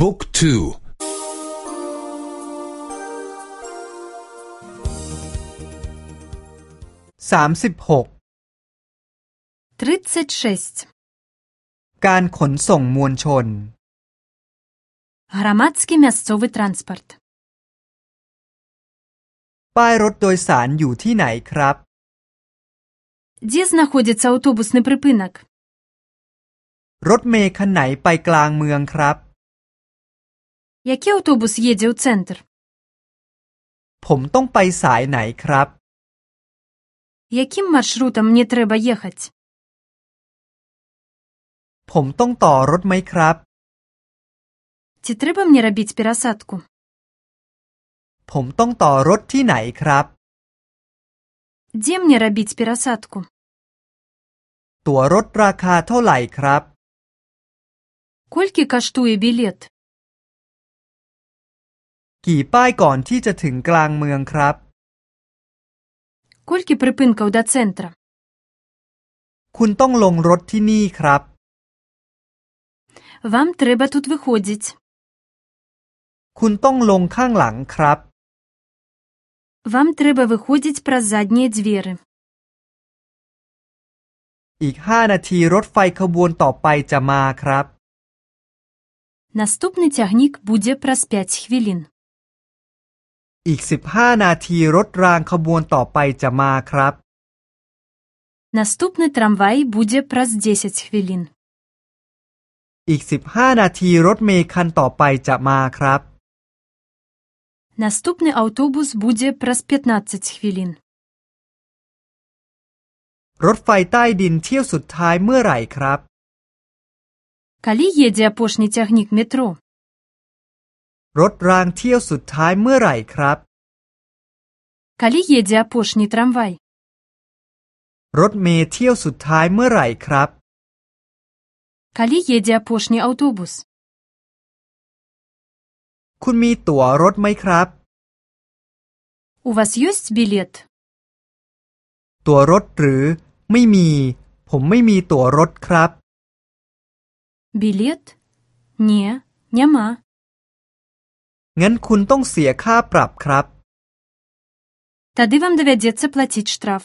บุ๊กทูสามสิบหกการขนส่งมวลชน Громадский мясцовый транспорт ป้ายรถโดยสารอยู่ที่ไหนครับ Где знаходится автобусный припынок รถเมล์คันไหนไปกลางเมืองครับ Який автобус едзе ў цэнтр ผมต้องไปสายไหนครับ Якім маршрутам мне трэба ехаць ผมต้องต่อรถไหมครับ Ці трэба мне рабіць перасадку ผมต้องต่อรถที่ไหนครับ Дзе мне рабіць перасадку ตั๋วรถราคาเท่าไหร่ครับ Колькі каштуе білет กี่ป้ายก่อนที่จะถึงกลางเมืองครับ Колькі прыпынкаў да цэнтра คุณต้องลงรถที่นี่ครับ Вам трэба тут выходзіць คุณต้องลงข้างหลังครับ Вам трэба выходзіць праз заднія дзверы อีกห้านาทีรถไฟขบวนต่อไปจะมาครับ Наступны цягнік будзе праз 5 хвілін อีกสิบห้านาทีรถรางขบวนต่อไปจะมาครับ Наступны трамвай будзе праз 10 хвілін อีกสิบห้านาทีรถเมล์คันต่อไปจะมาครับ Наступны аўтобус будзе праз 15 хвілін รถไฟใต้ดินเที่ยวสุดท้ายเมื่อไหร่ครับ Калі едзе апошні цягнік метро รถรางเที่ยวสุดท้ายเมื่อไหร่ครับ Калі едзе апошні трамвай รถเมล์เที่ยวสุดท้ายเมื่อไหร่ครับ Калі едзе апошні аўтобус คุณมีตั๋วรถไหมครับ У вас ёсць білет ตั๋วรถหรือ ไม่มี ผมไม่มีตั๋วรถครับ Білет? Не, няма งั้นคุณต้องเสียค่าปรับครับ Тады вам давядзецца плаціць штраф